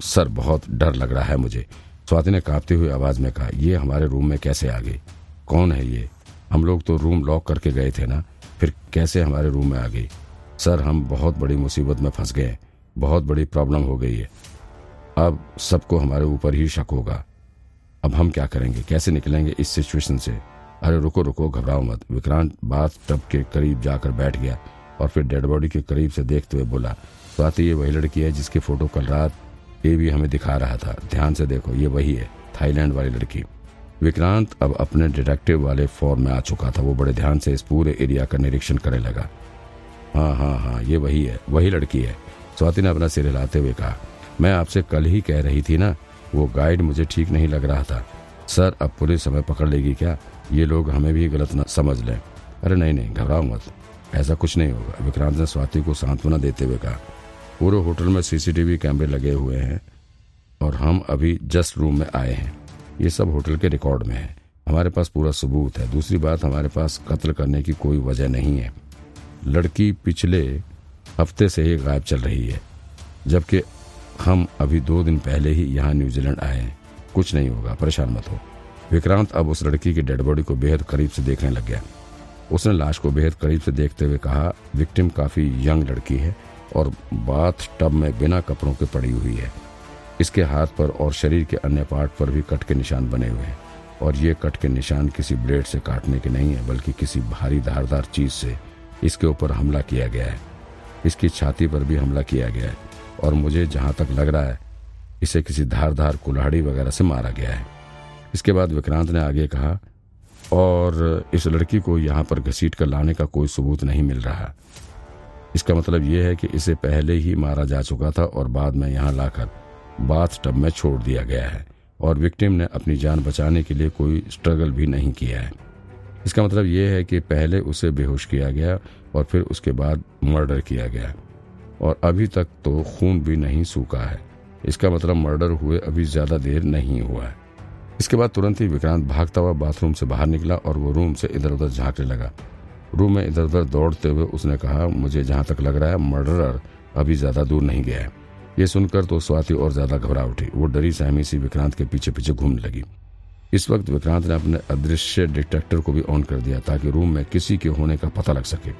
Sir बहुत डर लग रहा है मुझे। स्वाति ने कांपती हुई आवाज़ में कहा, ये हमारे रूम में कैसे आ गई? कौन है ये? हम लोग तो रूम लॉक करके गए थे ना, फिर कैसे हमारे रूम में आ गई? सर, हम बहुत बड़ी मुसीबत में फंस गए बहुत बड़ी प्रॉब्लम हो गई है। अब सबको हमारे ऊपर ही शक होगा। अब हम क्या करेंगे? कैसे निकलेंगे इस सिचुएशन से? अरे, रुको रुको, घबराओ मत। विक्रांत बाथ टब के करीब जाकर बैठ गया और फिर डेड बॉडी के करीब से देखते हुए बोला स्वाति ये, वही लड़की है जिसकी फ़ोटो कल रात ये भी हमें दिखा रहा था। ध्यान से देखो, ये वही है, थाईलैंड वाली लड़की। विक्रांत अब अपने डिटेक्टिव वाले फॉर्म में आ चुका था, वो बड़े ध्यान से इस पूरे एरिया का निरीक्षण करने लगा। हाँ हाँ हाँ ये वही है, वही लड़की है। स्वाति ने अपना सिर हिलाते हुए कहा, मैं आपसे कल ही कह रही थी ना, वो गाइड मुझे ठीक नहीं लग रहा था। सर, अब पुलिस हमें पकड़ लेगी क्या? ये लोग हमें भी गलत न समझ लें। अरे नहीं नहीं, घबराओ मत, ऐसा कुछ नहीं होगा। विक्रांत ने स्वाति को सांत्वना देते हुए कहा पूरे होटल में सीसीटीवी कैमरे लगे हुए हैं और हम अभी जस्ट रूम में आए हैं। ये सब होटल के रिकॉर्ड में है। हमारे पास पूरा सबूत है। दूसरी बात, हमारे पास कत्ल करने की कोई वजह नहीं है। लड़की पिछले हफ़्ते से ही गायब चल रही है, जबकि हम अभी दो दिन पहले ही यहाँ न्यूजीलैंड आए हैं। कुछ नहीं होगा, परेशान मत हो। विक्रांत अब उस लड़की की डेड बॉडी को बेहद करीब से देखने लग गया। उसने लाश को बेहद करीब से देखते हुए कहा, विक्टिम काफ़ी यंग लड़की है। और बाथ टब में बिना कपड़ों के पड़ी हुई है। इसके हाथ पर और शरीर के अन्य पार्ट पर भी कट के निशान बने हुए हैं। और ये कट के निशान किसी ब्लेड से काटने के नहीं है, बल्कि किसी भारी धारदार चीज़ से इसके ऊपर हमला किया गया है। इसकी छाती पर भी हमला किया गया है। और मुझे जहाँ तक लग रहा है, इसे किसी धारदार कुल्हाड़ी वगैरह से मारा गया है। इसके बाद विक्रांत ने आगे कहा, और इस लड़की को यहाँ पर घसीट कर लाने का कोई सबूत नहीं मिल रहा। इसका मतलब यह है कि इसे पहले ही मारा जा चुका था और बाद में यहाँ लाकर बाथ टब में छोड़ दिया गया है और विक्टिम ने अपनी जान बचाने के लिए कोई स्ट्रगल भी नहीं किया है। इसका मतलब यह है कि पहले उसे बेहोश किया गया और फिर उसके बाद मर्डर किया गया और अभी तक तो खून भी नहीं सूखा है। इसका मतलब मर्डर हुए अभी ज़्यादा देर नहीं हुआ है। इसके बाद तुरंत ही विक्रांत भागता हुआ बाथरूम से बाहर निकला और वो रूम से इधर उधर झांकने लगा। रूम में इधर उधर दौड़ते हुए उसने कहा, मुझे जहाँ तक लग रहा है, मर्डरर अभी ज़्यादा दूर नहीं गया है। ये सुनकर तो स्वाति और ज़्यादा घबरा उठी। वो डरी सहमी सी विक्रांत के पीछे पीछे घूमने लगी। इस वक्त विक्रांत ने अपने अदृश्य डिटेक्टर को भी ऑन कर दिया ताकि रूम में किसी के होने का पता लग सके।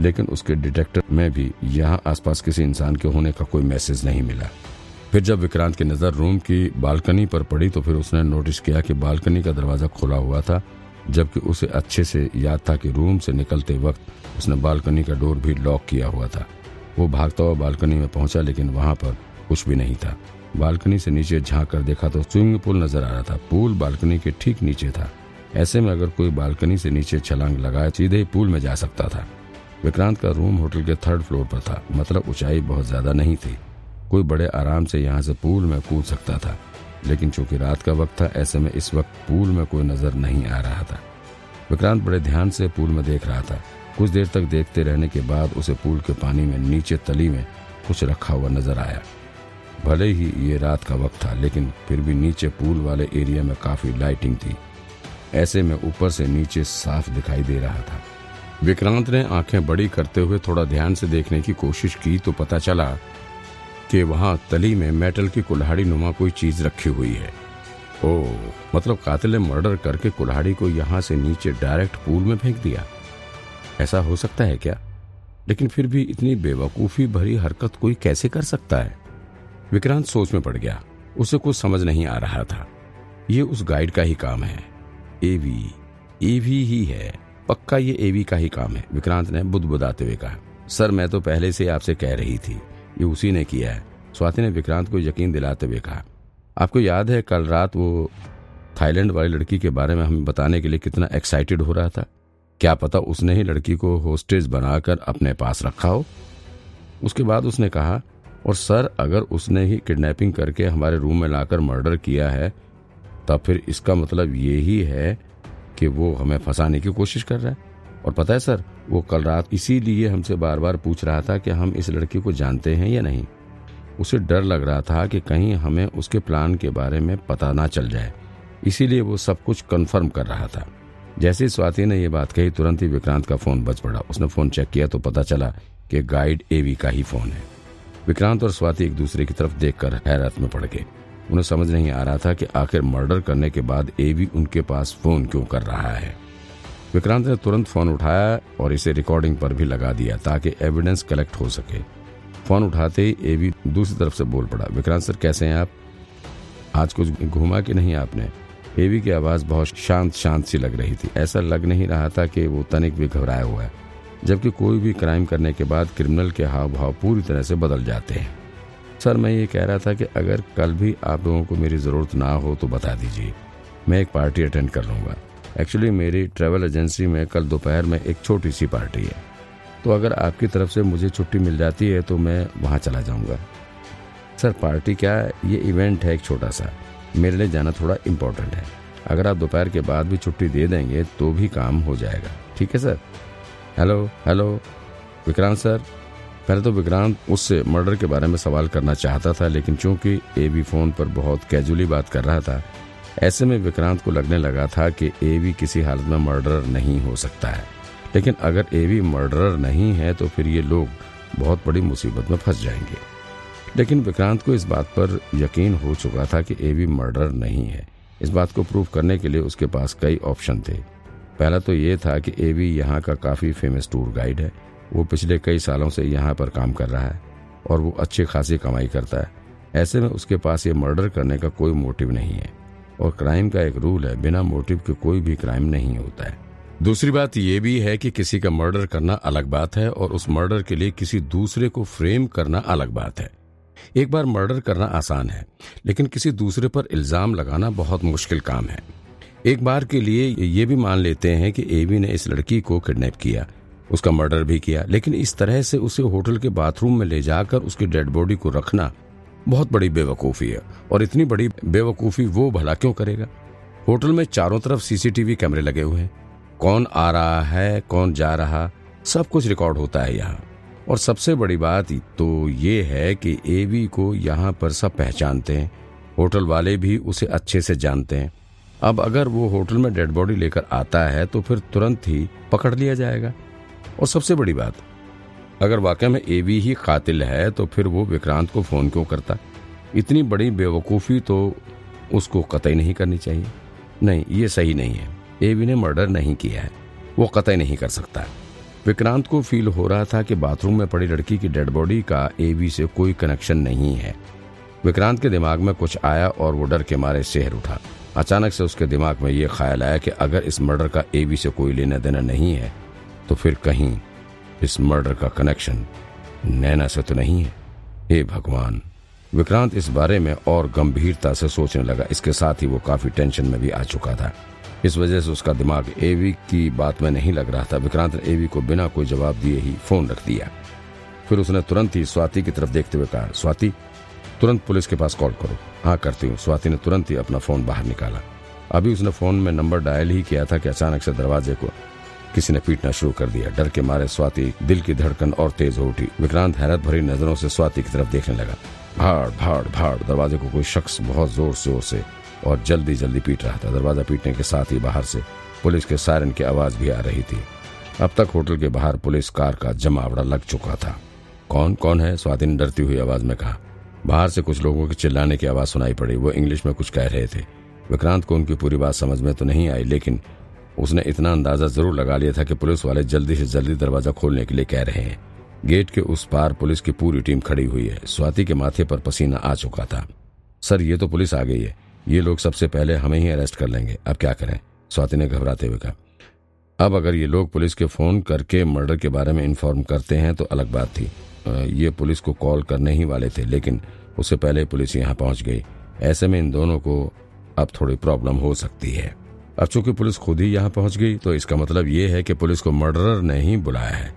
लेकिन उसके डिटेक्टर में भी यहाँ आसपास किसी इंसान के होने का कोई मैसेज नहीं मिला। फिर जब विक्रांत की नज़र रूम की बालकनी पर पड़ी तो फिर उसने नोटिस किया कि बालकनी का दरवाज़ा खुला हुआ था जबकि उसे अच्छे से याद था कि रूम से निकलते वक्त उसने बालकनी का डोर भी लॉक किया हुआ था। वो भागता हुआ बालकनी में पहुँचा, लेकिन वहाँ पर कुछ भी नहीं था। बालकनी से नीचे झाँक कर देखा तो स्विमिंग पूल नज़र आ रहा था। पूल बालकनी के ठीक नीचे था। ऐसे में अगर कोई बालकनी से नीचे छलांग लगाए, सीधे ही पूल में जा सकता था। विक्रांत का रूम होटल के थर्ड फ्लोर पर था। मतलब ऊंचाई बहुत ज़्यादा नहीं थी। कोई बड़े आराम से यहाँ से पूल में कूद सकता था। लेकिन चूँकि रात का वक्त था, ऐसे में इस वक्त पूल में कोई नज़र नहीं आ रहा था। विक्रांत बड़े ध्यान से पूल में देख रहा था। कुछ देर तक देखते रहने के बाद उसे पूल के पानी में नीचे तली में कुछ रखा हुआ नज़र आया। भले ही ये रात का वक्त था, लेकिन फिर भी नीचे पूल वाले एरिया में काफ़ी लाइटिंग थी। ऐसे में ऊपर से नीचे साफ़ दिखाई दे रहा था। विक्रांत ने आँखें बड़ी करते हुए थोड़ा ध्यान से देखने की कोशिश की तो पता चला कि वहाँ तली में मेटल की कुल्हाड़ी नुमा कोई चीज़ रखी हुई है। ओ मतलब कातिल ने मर्डर करके कुल्हाड़ी को यहाँ से नीचे डायरेक्ट पूल में फेंक दिया। ऐसा हो सकता है क्या? लेकिन फिर भी इतनी बेवकूफ़ी भरी हरकत कोई कैसे कर सकता है? विक्रांत सोच में पड़ गया। उसे कुछ समझ नहीं आ रहा था। ये उस गाइड का ही काम है। एवी एवी ही है। पक्का ये एवी का ही काम है, विक्रांत ने बुदबुदाते हुए कहा। सर, मैं तो पहले से आपसे कह रही थी। ये उसी ने किया है। स्वाति ने विक्रांत को यकीन दिलाते हुए कहा, आपको याद है कल रात वो थाईलैंड वाली लड़की के बारे में हमें बताने के लिए कितना एक्साइटेड हो रहा था? क्या पता उसने ही लड़की को होस्टेज बनाकर अपने पास रखा हो? उसके बाद उसने कहा, और सर, अगर उसने ही किडनैपिंग करके हमारे रूम में लाकर मर्डर किया है, तब फिर इसका मतलब ये ही है कि वो हमें फंसाने की कोशिश कर रहा है। और पता है सर, वो कल रात इसीलिए हमसे बार बार पूछ रहा था कि हम इस लड़की को जानते हैं या नहीं। उसे डर लग रहा था कि कहीं हमें उसके प्लान के बारे में पता ना चल जाए। इसीलिए वो सब कुछ कंफर्म कर रहा था। जैसे स्वाति ने यह बात कही, तुरंत ही विक्रांत का फ़ोन बच पड़ा। उसने फ़ोन चेक किया तो पता चला कि गाइड एवी का ही फ़ोन है। विक्रांत और स्वाति एक दूसरे की तरफ़ देखकर हैरत में पड़ गए। उन्हें समझ नहीं आ रहा था कि आखिर मर्डर करने के बाद एवी उनके पास फ़ोन क्यों कर रहा है। विक्रांत ने तुरंत फ़ोन उठाया और इसे रिकॉर्डिंग पर भी लगा दिया ताकि एविडेंस कलेक्ट हो सके। फ़ोन उठाते ही एवी दूसरी तरफ़ से बोल पड़ा, विक्रांत सर, कैसे हैं आप? आज कुछ घूमा कि नहीं आपने? एवी की आवाज़ बहुत शांत शांत सी लग रही थी। ऐसा लग नहीं रहा था कि वो तनिक भी घबराया हुआ है, जबकि कोई भी क्राइम करने के बाद क्रिमिनल के हाव भाव पूरी तरह से बदल जाते हैं। सर, मैं ये कह रहा था कि अगर कल भी आप लोगों को मेरी ज़रूरत ना हो तो बता दीजिए। मैं एक पार्टी अटेंड कर लूँगा। एक्चुअली मेरी ट्रैवल एजेंसी में कल दोपहर में एक छोटी सी पार्टी है। तो अगर आपकी तरफ़ से मुझे छुट्टी मिल जाती है तो मैं वहाँ चला जाऊँगा। सर, पार्टी क्या है ये इवेंट है एक छोटा सा। मेरे लिए जाना थोड़ा इम्पोर्टेंट है। अगर आप दोपहर के बाद भी छुट्टी दे देंगे तो भी काम हो जाएगा। ठीक है, sir? Hello hello. Vikrant, sir. पहले तो विक्रांत उससे मर्डर के बारे में सवाल करना चाहता था, लेकिन चूँकि एवी फ़ोन पर बहुत कैजुअली बात कर रहा था, ऐसे में विक्रांत को लगने लगा था कि एवी किसी हालत में मर्डर नहीं हो सकता है। लेकिन अगर एवी मर्डरर नहीं है तो फिर ये लोग बहुत बड़ी मुसीबत में फंस जाएँगे। लेकिन विक्रांत को इस बात पर यकीन हो चुका था कि एवी मर्डर नहीं है। इस बात को प्रूव करने के लिए उसके पास कई ऑप्शन थे। पहला तो ये था कि एवी यहाँ का काफ़ी फ़ेमस टूर गाइड है। वो पिछले कई सालों से यहाँ पर काम कर रहा है और वो अच्छी खासी कमाई करता है। ऐसे में उसके पास ये मर्डर करने का कोई मोटिव नहीं है। और क्राइम का एक रूल है, बिना मोटिव के कोई भी क्राइम नहीं होता है। दूसरी बात यह भी है कि किसी का मर्डर करना अलग बात है और उस मर्डर के लिए किसी दूसरे को फ्रेम करना अलग बात है। एक बार मर्डर करना आसान है, लेकिन किसी दूसरे पर इल्ज़ाम लगाना बहुत मुश्किल काम है। एक बार के लिए ये भी मान लेते हैं कि एवी ने इस लड़की को किडनैप किया, उसका मर्डर भी किया, लेकिन इस तरह से उसे होटल के बाथरूम में ले जाकर उसकी डेड बॉडी को रखना बहुत बड़ी बेवकूफ़ी है, और इतनी बड़ी बेवकूफ़ी वो भला क्यों करेगा? होटल में चारों तरफ़ सीसीटीवी कैमरे लगे हुए हैं। कौन आ रहा है, कौन जा रहा, सब कुछ रिकॉर्ड होता है यहाँ। और सबसे बड़ी बात तो ये है कि एवी को यहाँ पर सब पहचानते हैं। होटल वाले भी उसे अच्छे से जानते हैं। अब अगर वो होटल में डेड बॉडी लेकर आता है तो फिर तुरंत ही पकड़ लिया जाएगा। और सबसे बड़ी बात, अगर वाकई में एवी ही कातिल है तो फिर वो विक्रांत को फ़ोन क्यों करता? इतनी बड़ी बेवकूफ़ी तो उसको कतई नहीं करनी चाहिए। नहीं, ये सही नहीं है। एवी ने मर्डर नहीं किया है। वो कतई नहीं कर सकता। विक्रांत को फील हो रहा था कि बाथरूम में पड़ी लड़की की डेड बॉडी का एवी से कोई कनेक्शन नहीं है। विक्रांत के दिमाग में कुछ आया और वो डर के मारे शहर उठा। अचानक से उसके दिमाग में ये ख्याल आया कि अगर इस मर्डर का एवी से कोई लेना देना नहीं है तो फिर कहीं इस मर्डर का कनेक्शन नैना से तो नहीं है। हे भगवान। विक्रांत इस बारे में और गंभीरता से सोचने लगा। इसके साथ ही वो काफ़ी टेंशन में भी आ चुका था। इस वजह से उसका दिमाग एवी की बात में नहीं लग रहा था। विक्रांत ने एवी को बिना कोई जवाब दिए ही फ़ोन रख दिया। फिर उसने तुरंत ही स्वाति की तरफ़ देखते हुए कहा, स्वाति, तुरंत पुलिस के पास कॉल करो। हाँ करती हूँ। स्वाति ने तुरंत ही अपना फ़ोन बाहर निकाला। अभी उसने फ़ोन में नंबर डायल ही किया था कि अचानक से दरवाजे को किसी ने पीटना शुरू कर दिया। डर के मारे स्वाति दिल की धड़कन और तेज हो उठी। विक्रांत हैरत भरी नज़रों से स्वाति की तरफ़ देखने लगा। भाड़ भाड़ भाड़, दरवाजे को कोई शख्स बहुत ज़ोर ज़ोर से और जल्दी जल्दी पीट रहा था। दरवाज़ा पीटने के साथ ही बाहर से पुलिस के सायरन की आवाज़ भी आ रही थी। अब तक होटल के बाहर पुलिस कार का जमावड़ा लग चुका था। कौन कौन है? स्वाति ने डरती हुई आवाज़ में कहा। बाहर से कुछ लोगों के चिल्लाने की आवाज़ सुनाई पड़ी। वो इंग्लिश में कुछ कह रहे थे। विक्रांत को उनकी पूरी बात समझ में तो नहीं आई, लेकिन उसने इतना अंदाज़ा ज़रूर लगा लिया था कि पुलिस वाले जल्दी से जल्दी दरवाज़ा खोलने के लिए कह रहे हैं। गेट के उस पार पुलिस की पूरी टीम खड़ी हुई है। स्वाति के माथे पर पसीना आ चुका था। सर, ये तो पुलिस आ गई है। ये लोग सबसे पहले हमें ही अरेस्ट कर लेंगे। अब क्या करें? स्वाति ने घबराते हुए कहा, अब अगर ये लोग पुलिस के फ़ोन करके मर्डर के बारे में इन्फॉर्म करते हैं तो अलग बात थी। ये पुलिस को कॉल करने ही वाले थे, लेकिन उससे पहले पुलिस यहाँ पहुँच गई। ऐसे में इन दोनों को अब थोड़ी प्रॉब्लम हो सकती है। अब चूँकि पुलिस खुद ही यहाँ पहुँच गई तो इसका मतलब ये है कि पुलिस को मर्डरर ने ही बुलाया है।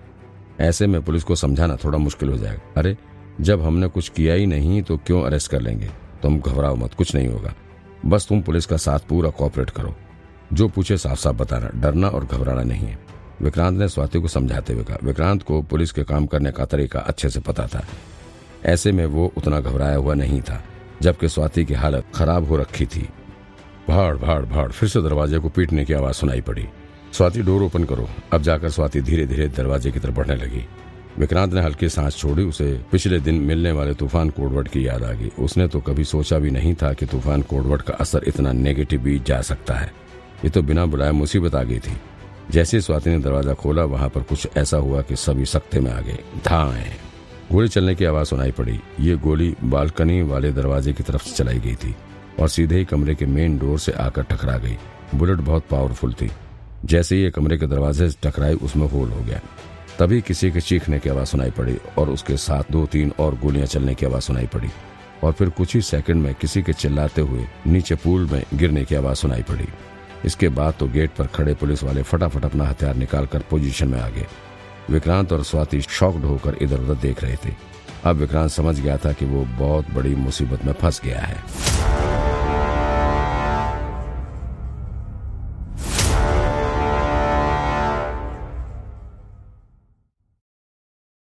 ऐसे में पुलिस को समझाना थोड़ा मुश्किल हो जाएगा। अरे, जब हमने कुछ किया ही नहीं तो क्यों अरेस्ट कर लेंगे? तुम घबराओ मत, कुछ नहीं होगा। बस तुम पुलिस का साथ पूरा कॉपरेट करो। जो पूछे साफ़ साफ़ बताना, डरना और घबराना नहीं है। विक्रांत ने स्वाति को समझाते हुए कहा। विक्रांत को पुलिस के काम करने का तरीका अच्छे से पता था। ऐसे में वो उतना घबराया हुआ नहीं था, जबकि स्वाति की हालत खराब हो रखी थी। भाड़ भाड़ भाड़, फिर से दरवाजे को पीटने की आवाज़ सुनाई पड़ी। स्वाति डोर ओपन करो। अब जाकर स्वाति धीरे धीरे दरवाजे की तरफ़ बढ़ने लगी। विक्रांत ने हल्की सांस छोड़ी, उसे पिछले दिन मिलने वाले तूफ़ान कोडवर्ड की याद आ गई। उसने तो कभी सोचा भी नहीं था कि तूफ़ान कोडवर्ड का असर इतना नेगेटिव भी जा सकता है। ये तो बिना बुलाए मुसीबत आ गई थी। जैसे स्वाति ने दरवाज़ा खोला, वहाँ पर कुछ ऐसा हुआ कि सभी सख्ते में आ गए। धाए। गोली चलने की आवाज़ सुनाई पड़ी। ये गोली बालकनी वाले दरवाजे की तरफ़ चलाई गई थी और सीधे ही कमरे के मेन डोर से आकर टकरा गई। बुलेट बहुत पावरफुल थी। जैसे ही ये कमरे के दरवाजे से टकराई, उसमें होल हो गया। तभी किसी के चीखने की आवाज़ सुनाई पड़ी और उसके साथ दो तीन और गोलियाँ चलने की आवाज़ सुनाई पड़ी। और फिर कुछ ही सेकंड में किसी के चिल्लाते हुए नीचे पूल में गिरने की आवाज़ सुनाई पड़ी। इसके बाद तो गेट पर खड़े पुलिस वाले फटाफट अपना हथियार निकालकर पोजीशन में आ गए। विक्रांत और स्वाति शॉक्ड होकर इधर उधर देख रहे थे। अब विक्रांत समझ गया था कि वो बहुत बड़ी मुसीबत में फंस गया है।